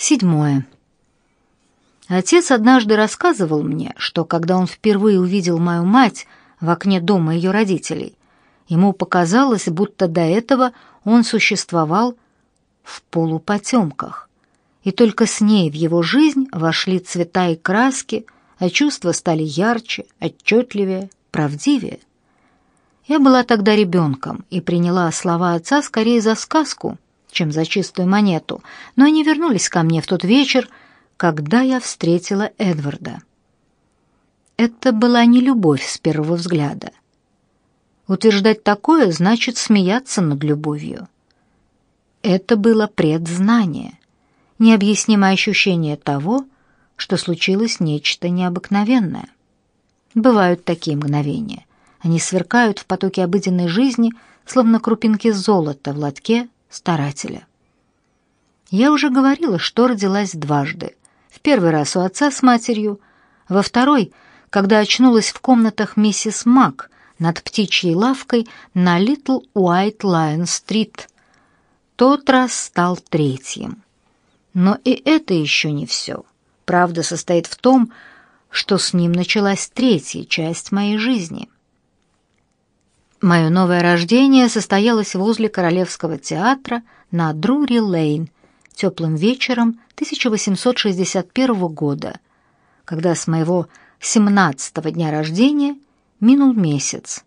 Седьмое. Отец однажды рассказывал мне, что когда он впервые увидел мою мать в окне дома ее родителей, ему показалось, будто до этого он существовал в полупотемках, и только с ней в его жизнь вошли цвета и краски, а чувства стали ярче, отчетливее, правдивее. Я была тогда ребенком и приняла слова отца скорее за сказку, чем за чистую монету, но они вернулись ко мне в тот вечер, когда я встретила Эдварда. Это была не любовь с первого взгляда. Утверждать такое значит смеяться над любовью. Это было предзнание, необъяснимое ощущение того, что случилось нечто необыкновенное. Бывают такие мгновения. Они сверкают в потоке обыденной жизни, словно крупинки золота в лотке старателя. Я уже говорила, что родилась дважды. В первый раз у отца с матерью, во второй, когда очнулась в комнатах миссис Мак над птичьей лавкой на Литл Уайт Лайон-стрит. Тот раз стал третьим. Но и это еще не все. Правда состоит в том, что с ним началась третья часть моей жизни — Мое новое рождение состоялось возле Королевского театра на Друри-Лейн теплым вечером 1861 года, когда с моего 17-го дня рождения минул месяц.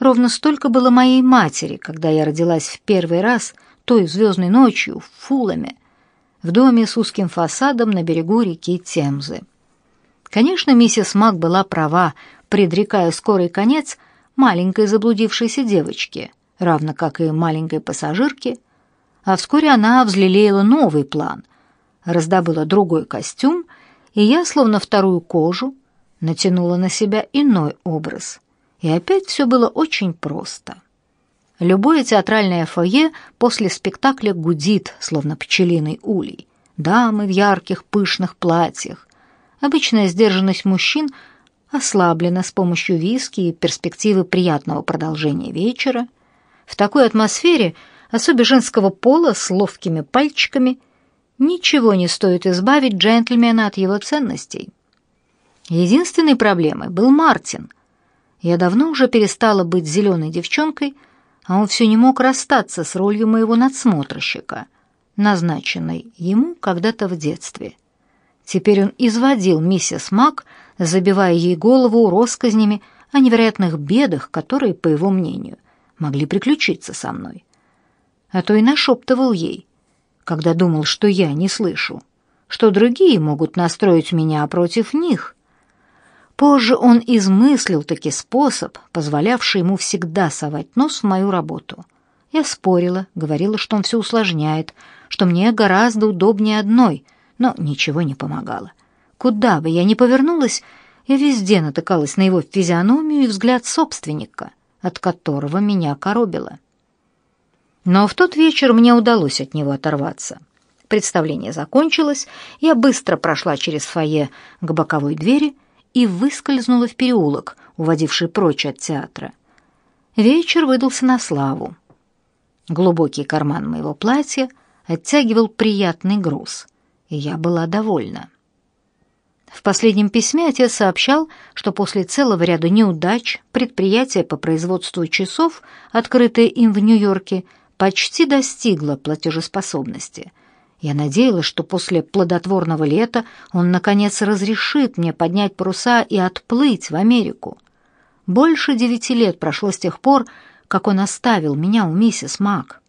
Ровно столько было моей матери, когда я родилась в первый раз той звездной ночью в Фуламе, в доме с узким фасадом на берегу реки Темзы. Конечно, миссис Мак была права, предрекая скорый конец – маленькой заблудившейся девочки, равно как и маленькой пассажирке, а вскоре она взлелеяла новый план, раздобыла другой костюм, и я, словно вторую кожу, натянула на себя иной образ. И опять все было очень просто. Любое театральное фойе после спектакля гудит, словно пчелиный улей. Дамы в ярких пышных платьях. Обычная сдержанность мужчин — ослаблена с помощью виски и перспективы приятного продолжения вечера. В такой атмосфере, особенно женского пола с ловкими пальчиками, ничего не стоит избавить джентльмена от его ценностей. Единственной проблемой был Мартин. Я давно уже перестала быть зеленой девчонкой, а он все не мог расстаться с ролью моего надсмотрщика, назначенной ему когда-то в детстве. Теперь он изводил миссис Мак, забивая ей голову россказнями о невероятных бедах, которые, по его мнению, могли приключиться со мной. А то и нашептывал ей, когда думал, что я не слышу, что другие могут настроить меня против них. Позже он измыслил таки способ, позволявший ему всегда совать нос в мою работу. Я спорила, говорила, что он все усложняет, что мне гораздо удобнее одной — но ничего не помогало. Куда бы я ни повернулась, я везде натыкалась на его физиономию и взгляд собственника, от которого меня коробило. Но в тот вечер мне удалось от него оторваться. Представление закончилось, я быстро прошла через фойе к боковой двери и выскользнула в переулок, уводивший прочь от театра. Вечер выдался на славу. Глубокий карман моего платья оттягивал приятный груз — и я была довольна. В последнем письме отец сообщал, что после целого ряда неудач предприятие по производству часов, открытое им в Нью-Йорке, почти достигло платежеспособности. Я надеялась, что после плодотворного лета он, наконец, разрешит мне поднять паруса и отплыть в Америку. Больше девяти лет прошло с тех пор, как он оставил меня у миссис Мак.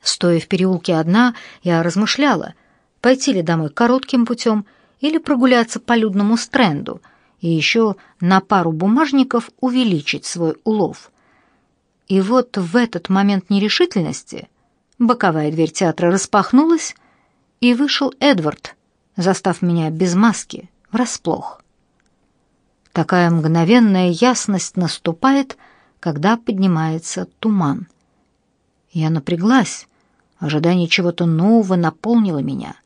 Стоя в переулке одна, я размышляла — пойти ли домой коротким путем или прогуляться по людному стренду и еще на пару бумажников увеличить свой улов. И вот в этот момент нерешительности боковая дверь театра распахнулась, и вышел Эдвард, застав меня без маски, врасплох. Такая мгновенная ясность наступает, когда поднимается туман. Я напряглась, ожидание чего-то нового наполнило меня.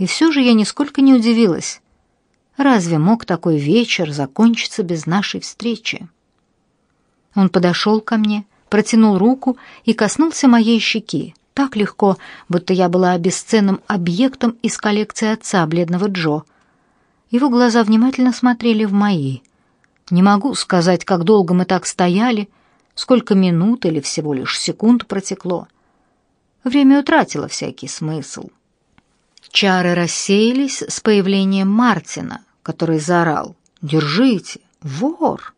И все же я нисколько не удивилась. Разве мог такой вечер закончиться без нашей встречи? Он подошел ко мне, протянул руку и коснулся моей щеки. так легко, будто я была бесценным объектом из коллекции отца, бледного Джо. Его глаза внимательно смотрели в мои. Не могу сказать, как долго мы так стояли, сколько минут или всего лишь секунд протекло. Время утратило всякий смысл. Чары рассеялись с появлением Мартина, который заорал «Держите! Вор!»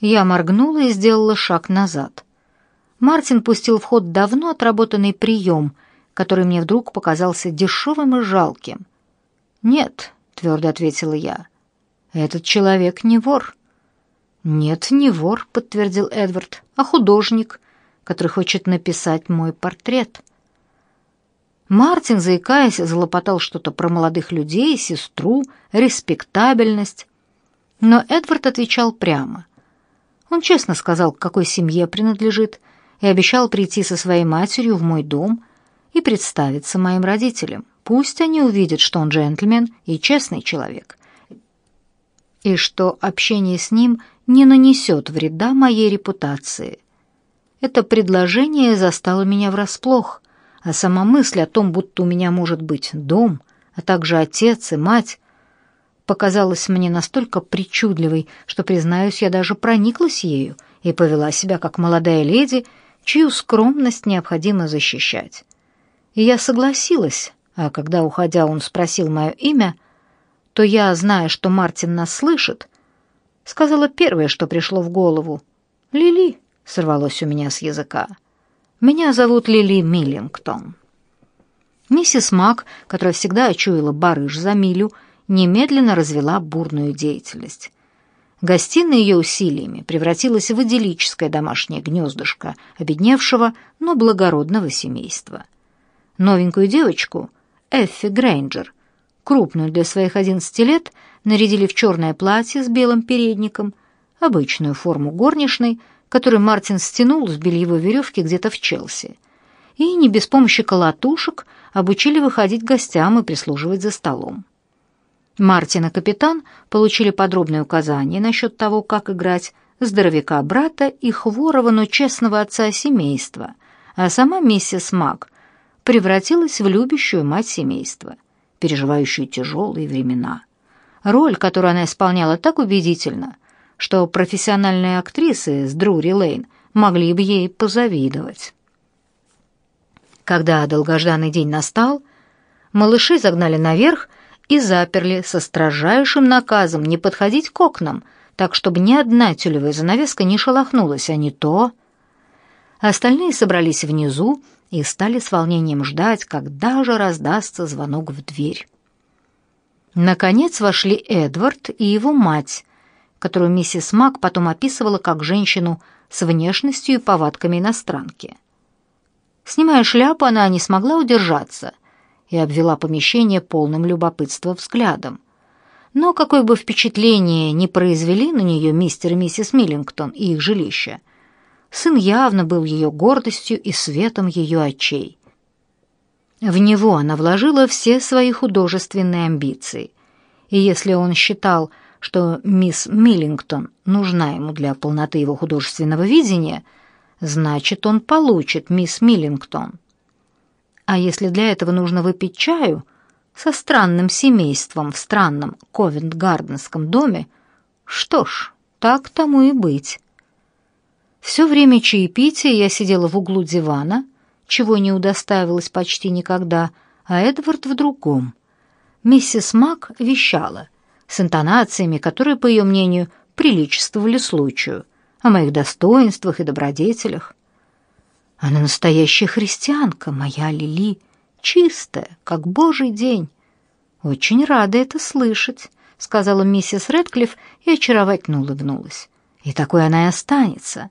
Я моргнула и сделала шаг назад. Мартин пустил в ход давно отработанный прием, который мне вдруг показался дешевым и жалким. «Нет», — твердо ответила я, — «этот человек не вор». «Нет, не вор», — подтвердил Эдвард, — «а художник, который хочет написать мой портрет». Мартин, заикаясь, залопотал что-то про молодых людей, сестру, респектабельность. Но Эдвард отвечал прямо. Он честно сказал, к какой семье принадлежит, и обещал прийти со своей матерью в мой дом и представиться моим родителям. Пусть они увидят, что он джентльмен и честный человек, и что общение с ним не нанесет вреда моей репутации. Это предложение застало меня врасплох, а сама мысль о том, будто у меня может быть дом, а также отец и мать, показалась мне настолько причудливой, что, признаюсь, я даже прониклась ею и повела себя как молодая леди, чью скромность необходимо защищать. И я согласилась, а когда, уходя, он спросил мое имя, то я, зная, что Мартин нас слышит, сказала первое, что пришло в голову. «Лили», — сорвалось у меня с языка. «Меня зовут Лили Миллингтон». Миссис Мак, которая всегда очуяла барыш за милю, немедленно развела бурную деятельность. Гостиная ее усилиями превратилась в идиллическое домашнее гнездышко обедневшего, но благородного семейства. Новенькую девочку, Эффи Грейнджер, крупную для своих одиннадцати лет, нарядили в черное платье с белым передником, обычную форму горничной, которую Мартин стянул с бельевой веревки где-то в Челси, и не без помощи колотушек обучили выходить гостям и прислуживать за столом. Мартин и капитан получили подробные указания насчет того, как играть здоровяка брата и хворого, но честного отца семейства, а сама миссис Мак превратилась в любящую мать семейства, переживающую тяжелые времена. Роль, которую она исполняла так убедительно, что профессиональные актрисы с Друри Лейн могли бы ей позавидовать. Когда долгожданный день настал, малыши загнали наверх и заперли со строжайшим наказом не подходить к окнам, так чтобы ни одна тюлевая занавеска не шелохнулась, а не то... Остальные собрались внизу и стали с волнением ждать, когда же раздастся звонок в дверь. Наконец вошли Эдвард и его мать, которую миссис Мак потом описывала как женщину с внешностью и повадками иностранки. Снимая шляпу, она не смогла удержаться — и обвела помещение полным любопытства взглядом. Но какое бы впечатление ни произвели на нее мистер и миссис Миллингтон и их жилище, сын явно был ее гордостью и светом ее очей. В него она вложила все свои художественные амбиции, и если он считал, что мисс Миллингтон нужна ему для полноты его художественного видения, значит, он получит мисс Миллингтон. А если для этого нужно выпить чаю со странным семейством в странном Ковент-Гарденском доме, что ж, так тому и быть. Все время чаепития я сидела в углу дивана, чего не удостаивалась почти никогда, а Эдвард в другом. Миссис Мак вещала с интонациями, которые, по ее мнению, приличествовали случаю, о моих достоинствах и добродетелях. Она настоящая христианка, моя Лили, чистая, как божий день. Очень рада это слышать, сказала миссис Рэдклифф и очаровательно улыбнулась. И такой она и останется.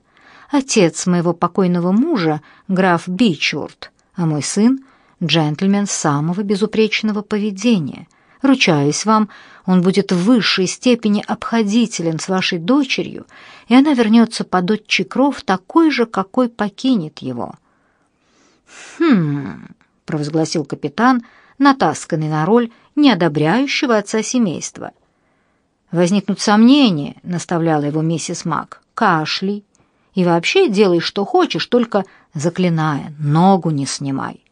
Отец моего покойного мужа, граф Бичворд, а мой сын — джентльмен самого безупречного поведения. Ручаюсь вам, он будет в высшей степени обходителен с вашей дочерью, и она вернется под отчий кров такой же, какой покинет его». «Хм...» — провозгласил капитан, натасканный на роль неодобряющего отца семейства. «Возникнут сомнения», — наставляла его миссис Мак, — «кашляй И вообще делай, что хочешь, только, заклиная, ногу не снимай.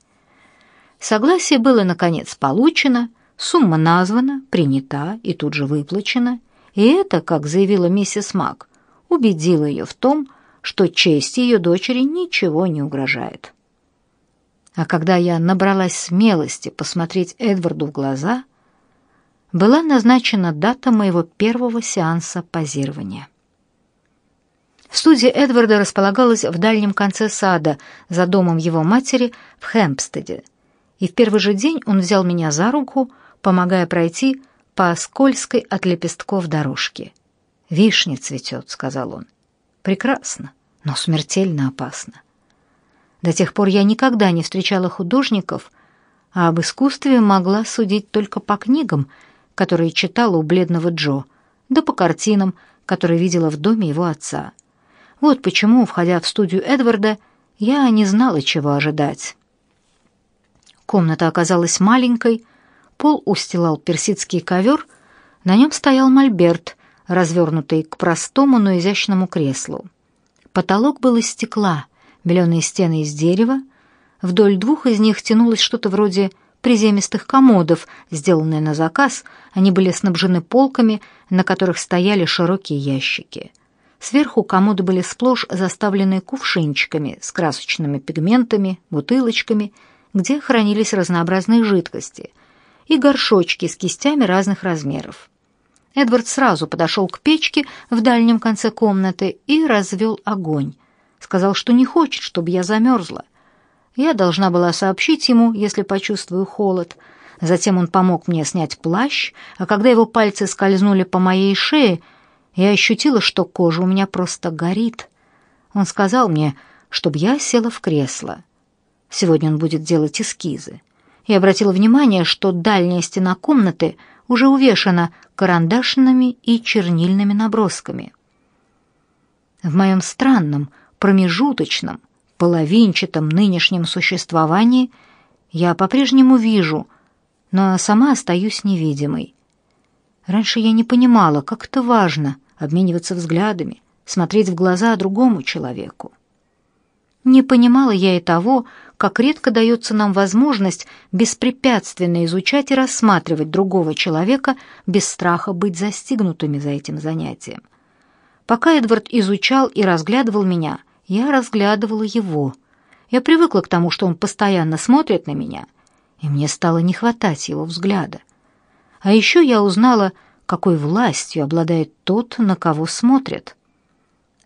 Согласие было, наконец, получено, сумма названа, принята и тут же выплачена, и это, как заявила миссис Мак, убедило ее в том, что чести ее дочери ничего не угрожает. А когда я набралась смелости посмотреть Эдварду в глаза, была назначена дата моего первого сеанса позирования. Студия Эдварда располагалась в дальнем конце сада, за домом его матери в Хэмпстеде, и в первый же день он взял меня за руку, помогая пройти по скользкой от лепестков дорожке. «Вишня цветет», — сказал он. «Прекрасно, но смертельно опасно». До тех пор я никогда не встречала художников, а об искусстве могла судить только по книгам, которые читала у бледного Джо, да по картинам, которые видела в доме его отца. Вот почему, входя в студию Эдварда, я не знала, чего ожидать. Комната оказалась маленькой, пол устилал персидский ковер, на нем стоял мольберт, развернутый к простому, но изящному креслу. Потолок был из стекла, беленые стены из дерева, вдоль двух из них тянулось что-то вроде приземистых комодов, сделанные на заказ, они были снабжены полками, на которых стояли широкие ящики — Сверху комоды были сплошь заставлены кувшинчиками с красочными пигментами, бутылочками, где хранились разнообразные жидкости, и горшочки с кистями разных размеров. Эдвард сразу подошел к печке в дальнем конце комнаты и развел огонь. Сказал, что не хочет, чтобы я замерзла. Я должна была сообщить ему, если почувствую холод. Затем он помог мне снять плащ, а когда его пальцы скользнули по моей шее, я ощутила, что кожа у меня просто горит. Он сказал мне, чтобы я села в кресло. Сегодня он будет делать эскизы. Я обратила внимание, что дальняя стена комнаты уже увешана карандашными и чернильными набросками. В моем странном, промежуточном, половинчатом нынешнем существовании я по-прежнему вижу, но сама остаюсь невидимой. Раньше я не понимала, как это важно обмениваться взглядами, смотреть в глаза другому человеку. Не понимала я и того, как редко дается нам возможность беспрепятственно изучать и рассматривать другого человека без страха быть застигнутыми за этим занятием. Пока Эдвард изучал и разглядывал меня, я разглядывала его. Я привыкла к тому, что он постоянно смотрит на меня, и мне стало не хватать его взгляда. А еще я узнала, какой властью обладает тот, на кого смотрит.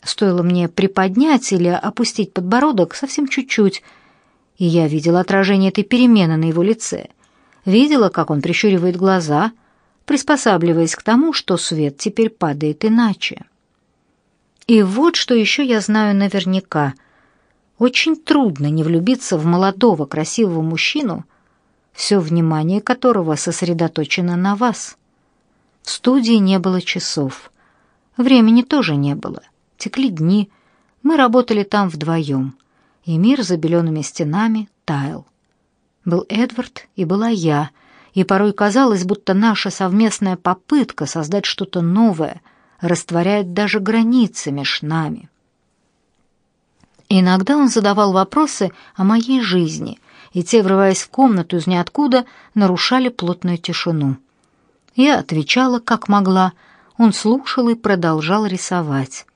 Стоило мне приподнять или опустить подбородок совсем чуть-чуть, и я видела отражение этой перемены на его лице. Видела, как он прищуривает глаза, приспосабливаясь к тому, что свет теперь падает иначе. И вот что еще я знаю наверняка. Очень трудно не влюбиться в молодого красивого мужчину, все внимание которого сосредоточено на вас. В студии не было часов. Времени тоже не было. Текли дни. Мы работали там вдвоем. И мир за белеными стенами таял. Был Эдвард и была я, и порой казалось, будто наша совместная попытка создать что-то новое растворяет даже границы меж нами. Иногда он задавал вопросы о моей жизни, и те, врываясь в комнату из ниоткуда, нарушали плотную тишину. Я отвечала, как могла. Он слушал и продолжал рисовать.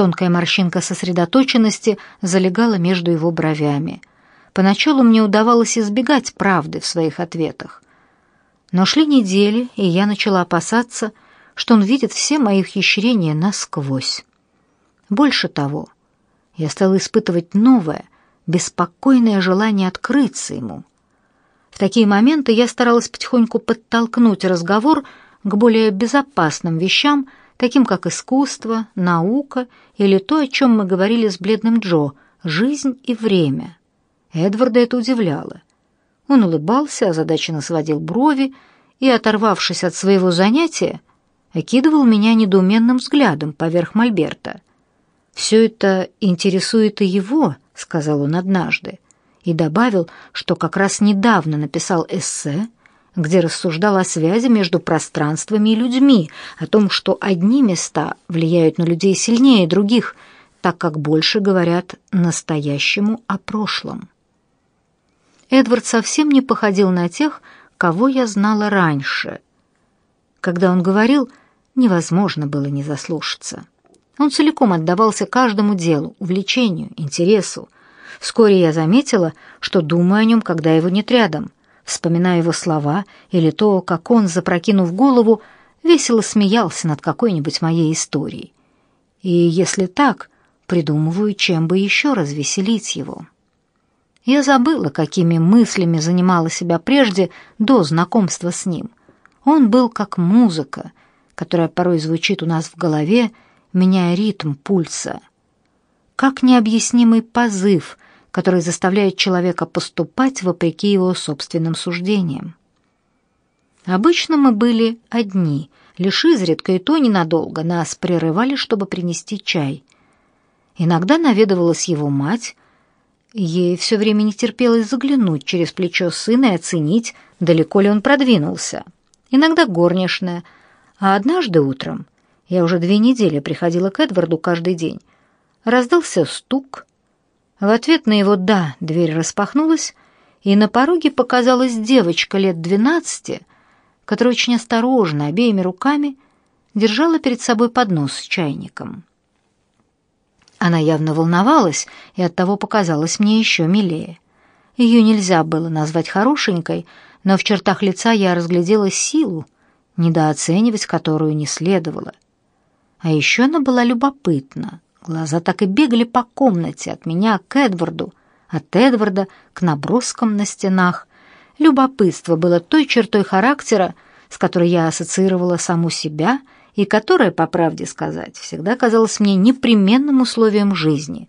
Тонкая морщинка сосредоточенности залегала между его бровями. Поначалу мне удавалось избегать правды в своих ответах. Но шли недели, и я начала опасаться, что он видит все мои ухищрения насквозь. Больше того, я стала испытывать новое, беспокойное желание открыться ему — в такие моменты я старалась потихоньку подтолкнуть разговор к более безопасным вещам, таким как искусство, наука или то, о чем мы говорили с бледным Джо — жизнь и время. Эдварда это удивляло. Он улыбался, озадаченно сводил брови и, оторвавшись от своего занятия, окидывал меня недоуменным взглядом поверх мольберта. «Все это интересует и его», — сказал он однажды и добавил, что как раз недавно написал эссе, где рассуждал о связи между пространствами и людьми, о том, что одни места влияют на людей сильнее других, так как больше говорят настоящему о прошлом. Эдвард совсем не походил на тех, кого я знала раньше. Когда он говорил, невозможно было не заслушаться. Он целиком отдавался каждому делу, увлечению, интересу. Вскоре я заметила, что думаю о нем, когда его нет рядом, вспоминая его слова или то, как он, запрокинув голову, весело смеялся над какой-нибудь моей историей. И если так, придумываю, чем бы еще развеселить его. Я забыла, какими мыслями занимала себя прежде до знакомства с ним. Он был как музыка, которая порой звучит у нас в голове, меняя ритм пульса. Как необъяснимый позыв, который заставляет человека поступать вопреки его собственным суждениям. Обычно мы были одни, лишь изредка и то ненадолго нас прерывали, чтобы принести чай. Иногда наведывалась его мать, Ей все время не терпелось заглянуть через плечо сына и оценить, далеко ли он продвинулся. Иногда горничная, а однажды утром, я уже две недели приходила к Эдварду каждый день, раздался стук. В ответ на его «да» дверь распахнулась, и на пороге показалась девочка лет двенадцати, которая очень осторожно обеими руками держала перед собой поднос с чайником. Она явно волновалась и оттого показалась мне еще милее. Ее нельзя было назвать хорошенькой, но в чертах лица я разглядела силу, недооценивать которую не следовало. А еще она была любопытна. Глаза так и бегали по комнате от меня к Эдварду, от Эдварда к наброскам на стенах. Любопытство было той чертой характера, с которой я ассоциировала саму себя — и которая, по правде сказать, всегда казалась мне непременным условием жизни.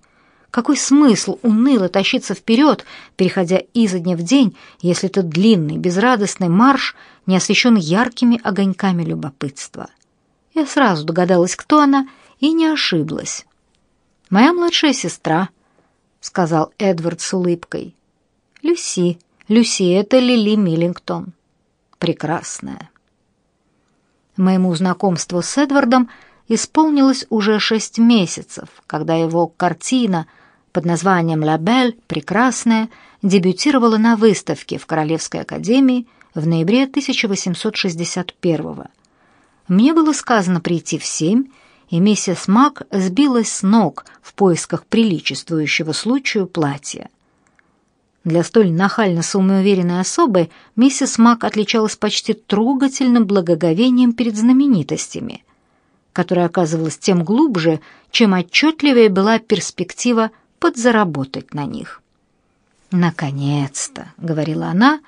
Какой смысл уныло тащиться вперед, переходя изо дня в день, если этот длинный, безрадостный марш не освещен яркими огоньками любопытства? Я сразу догадалась, кто она, и не ошиблась. «Моя младшая сестра», — сказал Эдвард с улыбкой. «Люси, Люси, это Лили Миллингтон. Прекрасная». Моему знакомству с Эдвардом исполнилось уже шесть месяцев, когда его картина под названием «Ла Бель. Прекрасная» дебютировала на выставке в Королевской академии в ноябре 1861 года. Мне было сказано прийти в семь, и миссис Мак сбилась с ног в поисках приличествующего случаю платья. Для столь нахально самоуверенной особы миссис Мак отличалась почти трогательным благоговением перед знаменитостями, которое оказывалось тем глубже, чем отчетливее была перспектива подзаработать на них. «Наконец-то!» — говорила она,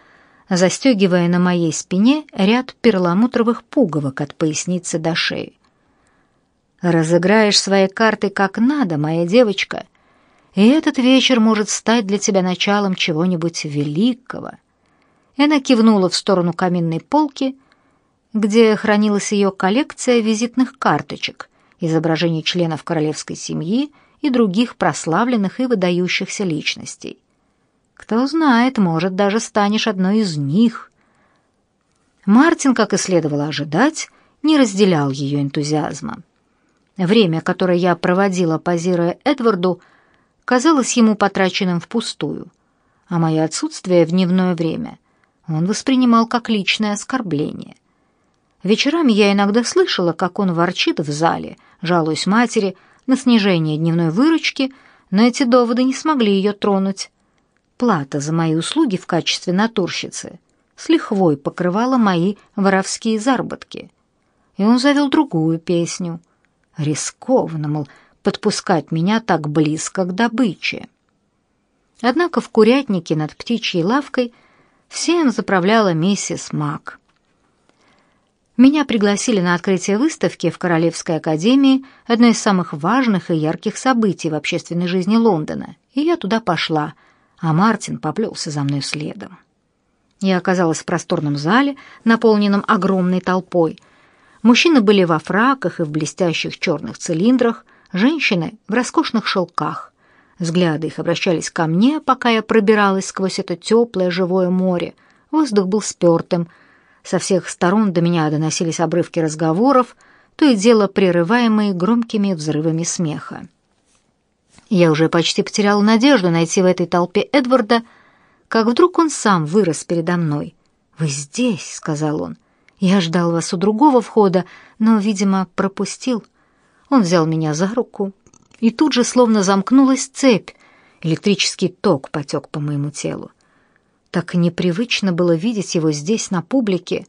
застегивая на моей спине ряд перламутровых пуговок от поясницы до шеи. «Разыграешь свои карты как надо, моя девочка, и этот вечер может стать для тебя началом чего-нибудь великого». Она кивнула в сторону каминной полки, где хранилась ее коллекция визитных карточек, изображений членов королевской семьи и других прославленных и выдающихся личностей. Кто знает, может, даже станешь одной из них. Мартин, как и следовало ожидать, не разделял ее энтузиазма. Время, которое я проводила, позируя Эдварду, — казалось ему потраченным впустую, а мое отсутствие в дневное время он воспринимал как личное оскорбление. Вечерами я иногда слышала, как он ворчит в зале, жалуясь матери на снижение дневной выручки, но эти доводы не смогли ее тронуть. Плата за мои услуги в качестве натурщицы с лихвой покрывала мои воровские заработки. И он завел другую песню. Рискованно, мол, подпускать меня так близко к добыче. Однако в курятнике над птичьей лавкой всем заправляла миссис Мак. Меня пригласили на открытие выставки в Королевской академии, одно из самых важных и ярких событий в общественной жизни Лондона, и я туда пошла, а Мартин поплелся за мной следом. Я оказалась в просторном зале, наполненном огромной толпой. Мужчины были во фраках и в блестящих черных цилиндрах, Женщины в роскошных шелках. Взгляды их обращались ко мне, пока я пробиралась сквозь это теплое живое море. Воздух был спертым. Со всех сторон до меня доносились обрывки разговоров, то и дело прерываемые громкими взрывами смеха. Я уже почти потеряла надежду найти в этой толпе Эдварда, как вдруг он сам вырос передо мной. «Вы здесь», — сказал он. «Я ждал вас у другого входа, но, видимо, пропустил». Он взял меня за руку, и тут же словно замкнулась цепь, электрический ток потек по моему телу. Так непривычно было видеть его здесь, на публике,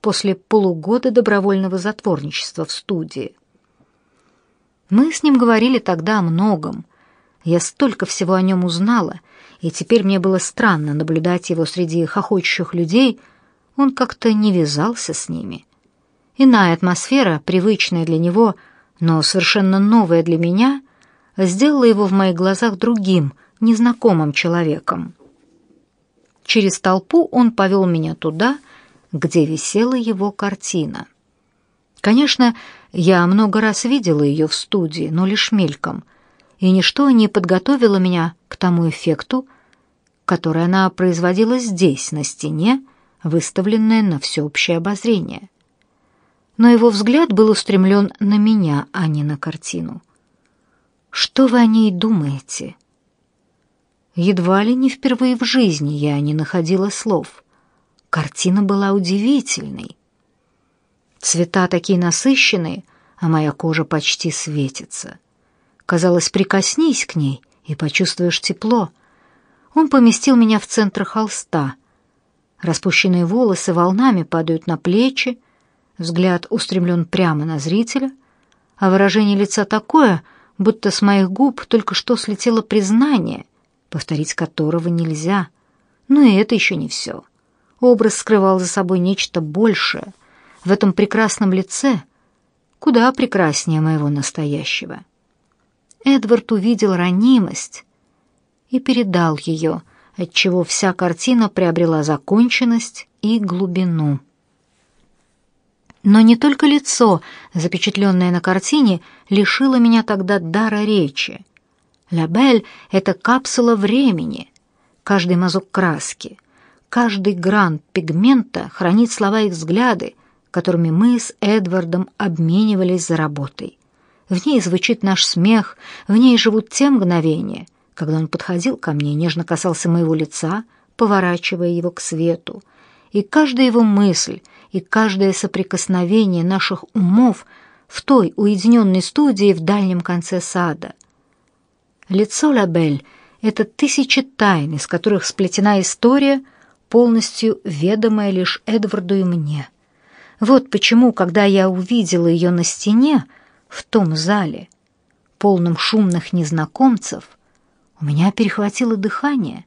после полугода добровольного затворничества в студии. Мы с ним говорили тогда о многом. Я столько всего о нем узнала, и теперь мне было странно наблюдать его среди хохочущих людей. Он как-то не вязался с ними. Иная атмосфера, привычная для него, но совершенно новая для меня, сделала его в моих глазах другим, незнакомым человеком. Через толпу он повел меня туда, где висела его картина. Конечно, я много раз видела ее в студии, но лишь мельком, и ничто не подготовило меня к тому эффекту, который она производила здесь, на стене, выставленная на всеобщее обозрение. Но его взгляд был устремлен на меня, а не на картину. «Что вы о ней думаете?» Едва ли не впервые в жизни я не находила слов. Картина была удивительной. Цвета такие насыщенные, а моя кожа почти светится. Казалось, прикоснись к ней и почувствуешь тепло. Он поместил меня в центр холста. Распущенные волосы волнами падают на плечи, взгляд устремлен прямо на зрителя, а выражение лица такое, будто с моих губ только что слетело признание — повторить которого нельзя. Но и это еще не все. Образ скрывал за собой нечто большее. В этом прекрасном лице куда прекраснее моего настоящего. Эдвард увидел ранимость и передал ее, отчего вся картина приобрела законченность и глубину. Но не только лицо, запечатленное на картине, лишило меня тогда дара речи. Лабель — это капсула времени. Каждый мазок краски, каждый гран пигмента хранит слова и взгляды, которыми мы с Эдвардом обменивались за работой. В ней звучит наш смех, в ней живут те мгновения, когда он подходил ко мне, нежно касался моего лица, поворачивая его к свету, и каждая его мысль и каждое соприкосновение наших умов в той уединенной студии в дальнем конце сада — Лицо Лабель — это тысячи тайн, из которых сплетена история, полностью ведомая лишь Эдварду и мне. Вот почему, когда я увидела ее на стене, в том зале, полном шумных незнакомцев, у меня перехватило дыхание.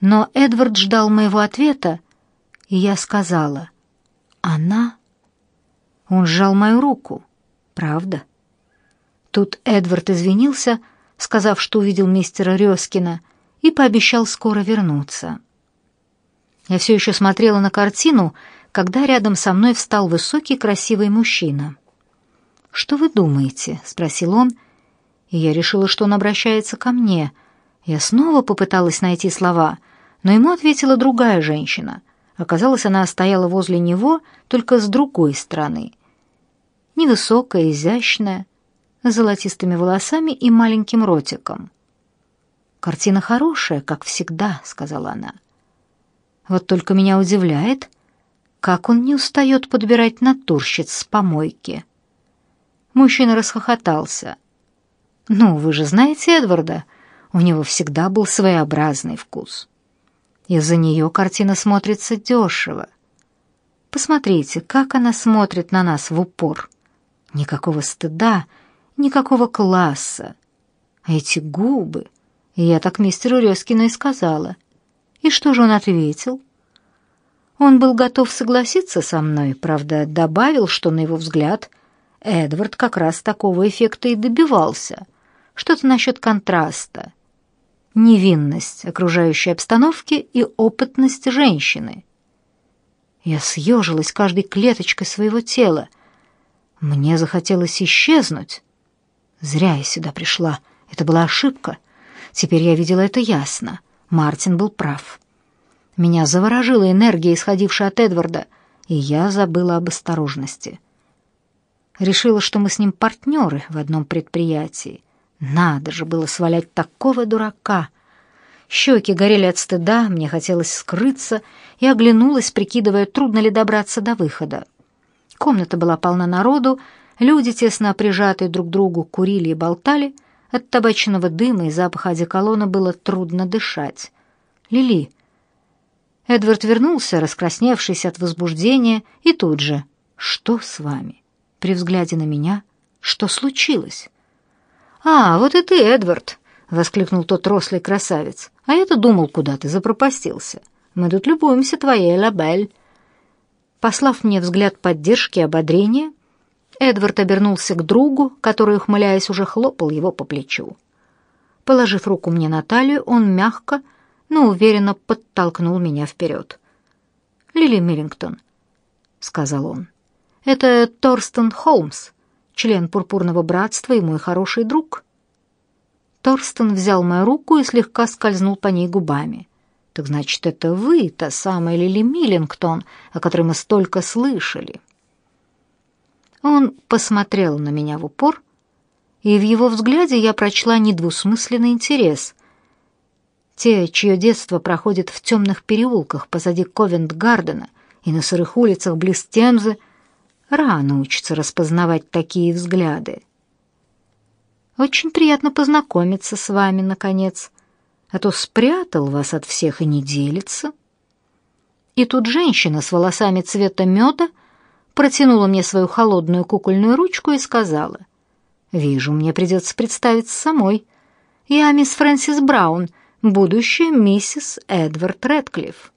Но Эдвард ждал моего ответа, и я сказала «Она?» Он сжал мою руку. «Правда?» Тут Эдвард извинился, — сказав, что увидел мистера Рёскина, и пообещал скоро вернуться. Я все еще смотрела на картину, когда рядом со мной встал высокий красивый мужчина. «Что вы думаете?» — спросил он, и я решила, что он обращается ко мне. Я снова попыталась найти слова, но ему ответила другая женщина. Оказалось, она стояла возле него, только с другой стороны. Невысокая, изящная, с золотистыми волосами и маленьким ротиком. «Картина хорошая, как всегда», — сказала она. «Вот только меня удивляет, как он не устает подбирать натурщиц с помойки». Мужчина расхохотался. «Ну, вы же знаете Эдварда, у него всегда был своеобразный вкус. Из-за нее картина смотрится дешево. Посмотрите, как она смотрит на нас в упор. Никакого стыда, никакого класса. А эти губы... Я так мистеру Резкину и сказала. И что же он ответил? Он был готов согласиться со мной, правда, добавил, что, на его взгляд, Эдвард как раз такого эффекта и добивался. Что-то насчет контраста. Невинность окружающей обстановки и опытность женщины. Я съежилась каждой клеточкой своего тела. Мне захотелось исчезнуть, Зря я сюда пришла. Это была ошибка. Теперь я видела это ясно. Мартин был прав. Меня заворожила энергия, исходившая от Эдварда, и я забыла об осторожности. Решила, что мы с ним партнеры в одном предприятии. Надо же было свалять такого дурака. Щеки горели от стыда, мне хотелось скрыться, и оглянулась, прикидывая, трудно ли добраться до выхода. Комната была полна народу, люди, тесно прижатые друг к другу, курили и болтали. От табачного дыма и запаха одеколона было трудно дышать. «Лили!» Эдвард вернулся, раскрасневшись от возбуждения, и тут же. «Что с вами?» При взгляде на меня. «Что случилось?» «А, вот и ты, Эдвард!» — воскликнул тот рослый красавец. «А я-то думал, куда ты запропастился. Мы тут любуемся твоей лабель». Послав мне взгляд поддержки и ободрения, Эдвард обернулся к другу, который, ухмыляясь, уже хлопал его по плечу. Положив руку мне на талию, он мягко, но уверенно подтолкнул меня вперед. «Лили Миллингтон», — сказал он, — «это Торстен Холмс, член Пурпурного братства и мой хороший друг». Торстен взял мою руку и слегка скользнул по ней губами. «Так значит, это вы, та самая Лили Миллингтон, о которой мы столько слышали». Он посмотрел на меня в упор, и в его взгляде я прочла недвусмысленный интерес. Те, чье детство проходит в темных переулках позади Ковент-Гардена и на сырых улицах близ Темзы, рано учатся распознавать такие взгляды. Очень приятно познакомиться с вами, наконец. А то спрятал вас от всех и не делится. И тут женщина с волосами цвета меда протянула мне свою холодную кукольную ручку и сказала, «Вижу, мне придется представиться самой. Я мисс Фрэнсис Браун, будущая миссис Эдвард Рэдклифф».